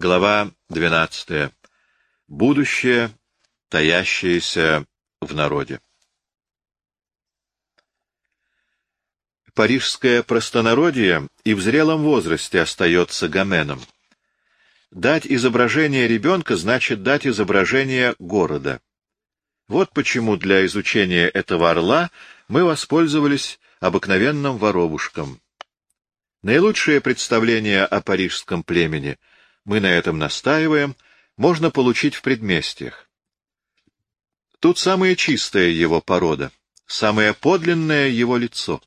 Глава 12. Будущее, таящееся в народе. Парижское простонародье и в зрелом возрасте остается гоменом. Дать изображение ребенка значит дать изображение города. Вот почему для изучения этого орла мы воспользовались обыкновенным воробушком. Наилучшее представление о парижском племени — мы на этом настаиваем, можно получить в предместьях. Тут самая чистая его порода, самое подлинное его лицо.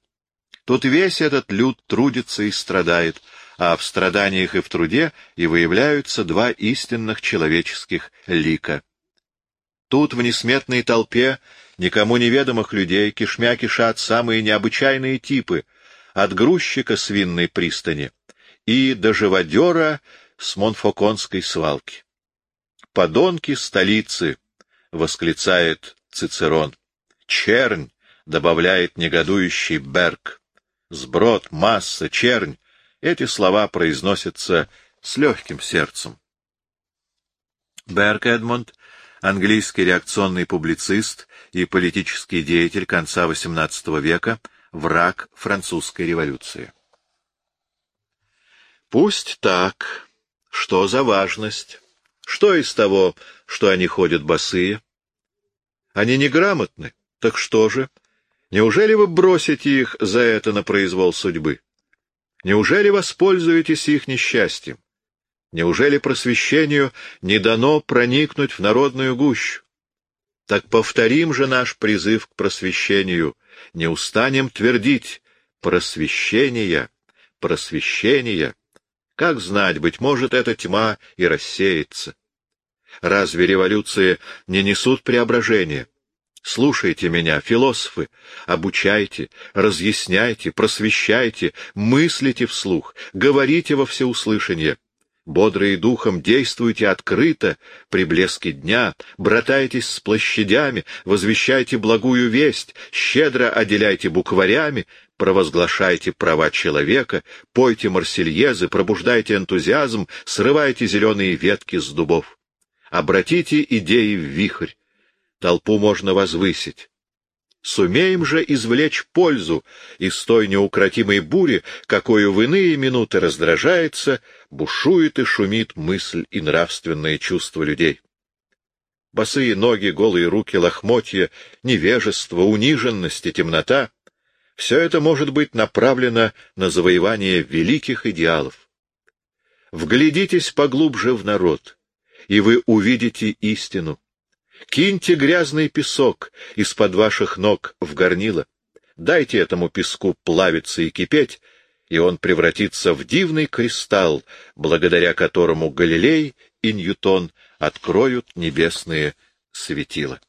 Тут весь этот люд трудится и страдает, а в страданиях и в труде и выявляются два истинных человеческих лика. Тут в несметной толпе никому неведомых людей кишмя кишат самые необычайные типы, от грузчика с винной пристани и до живодера с Монфоконской свалки. «Подонки столицы!» — восклицает Цицерон. «Чернь!» — добавляет негодующий Берг. «Сброд, масса, чернь!» — эти слова произносятся с легким сердцем. Берг Эдмонд, английский реакционный публицист и политический деятель конца XVIII века, враг французской революции. Пусть так, что за важность? Что из того, что они ходят босые? Они неграмотны. Так что же? Неужели вы бросите их за это на произвол судьбы? Неужели воспользуетесь их несчастьем? Неужели просвещению не дано проникнуть в народную гущу? Так повторим же наш призыв к просвещению, не устанем твердить «просвещение, просвещение». Как знать, быть может, эта тьма и рассеется. Разве революции не несут преображения? Слушайте меня, философы, обучайте, разъясняйте, просвещайте, мыслите вслух, говорите во всеуслышание. Бодрые духом действуйте открыто, при блеске дня, братайтесь с площадями, возвещайте благую весть, щедро отделяйте букварями, провозглашайте права человека, пойте марсельезы, пробуждайте энтузиазм, срывайте зеленые ветки с дубов. Обратите идеи в вихрь. Толпу можно возвысить. Сумеем же извлечь пользу из той неукротимой бури, какую в иные минуты раздражается, бушует и шумит мысль и нравственные чувства людей. Босые ноги, голые руки, лохмотья, невежество, униженность и темнота все это может быть направлено на завоевание великих идеалов. Вглядитесь поглубже в народ, и вы увидите истину. Киньте грязный песок из-под ваших ног в горнило. Дайте этому песку плавиться и кипеть, и он превратится в дивный кристалл, благодаря которому Галилей и Ньютон откроют небесные светила.